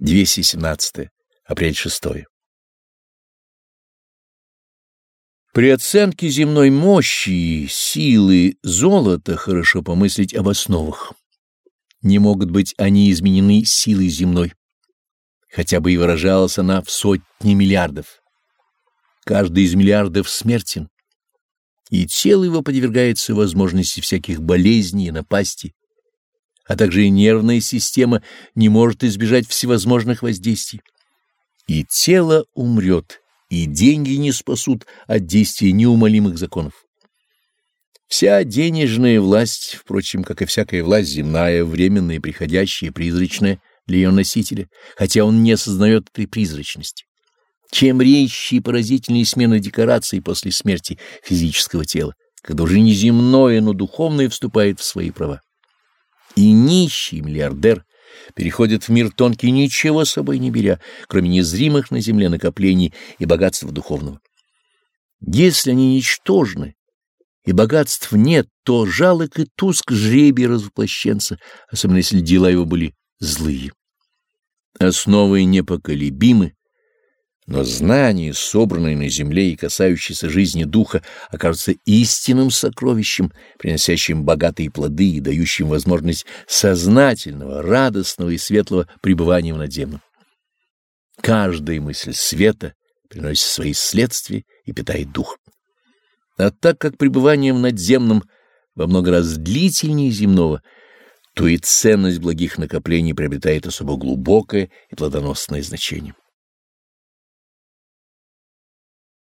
217 апрель 6 При оценке земной мощи и силы золота хорошо помыслить об основах. Не могут быть они изменены силой земной, хотя бы и выражалась она в сотни миллиардов. Каждый из миллиардов смертен, и тело его подвергается возможности всяких болезней и напастей, а также и нервная система не может избежать всевозможных воздействий. И тело умрет, и деньги не спасут от действия неумолимых законов. Вся денежная власть, впрочем, как и всякая власть земная, временная, приходящая, призрачная для ее носителя, хотя он не осознает этой призрачности. Чем резче и поразительнее смена декораций после смерти физического тела, когда уже не земное, но духовное вступает в свои права. И нищий миллиардер переходит в мир тонкий, ничего с собой не беря, кроме незримых на земле накоплений и богатства духовного. Если они ничтожны, и богатств нет, то жалок и туск жребий развоплощенца, особенно если дела его были злые. Основы непоколебимы, но знание, собранное на земле и касающееся жизни духа, окажется истинным сокровищем, приносящим богатые плоды и дающим возможность сознательного, радостного и светлого пребывания в надземном. Каждая мысль света приносит свои следствия и питает дух. А так как пребывание в надземном во много раз длительнее земного, то и ценность благих накоплений приобретает особо глубокое и плодоносное значение.